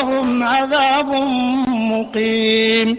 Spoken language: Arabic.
ولهم عذاب مقيم.